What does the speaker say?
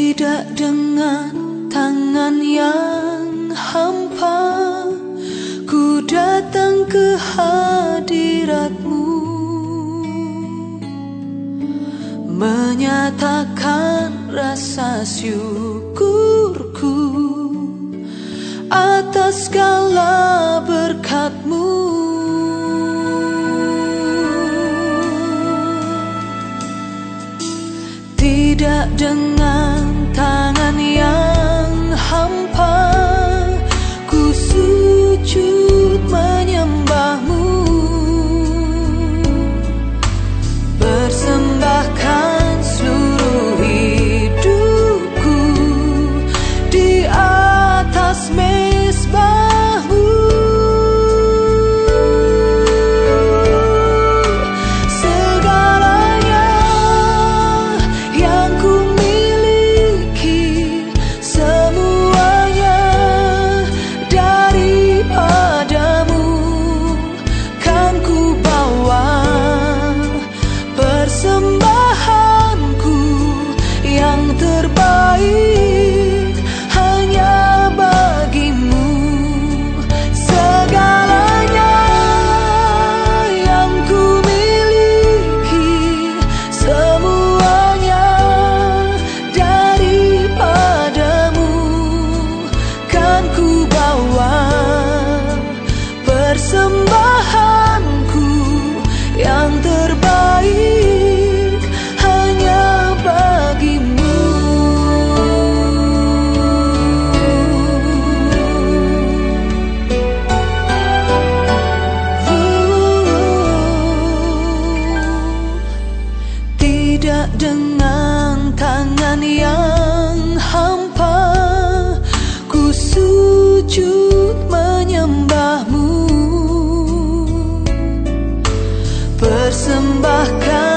tidak dengan tangan yang hampa ku datang ke hadiratmu. Menyatakan rasa syukurku atas segala berkatmu. Tidak dengan tangan sujud menyembahmu. Persembahkan